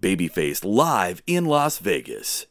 Babyface live in Las Vegas.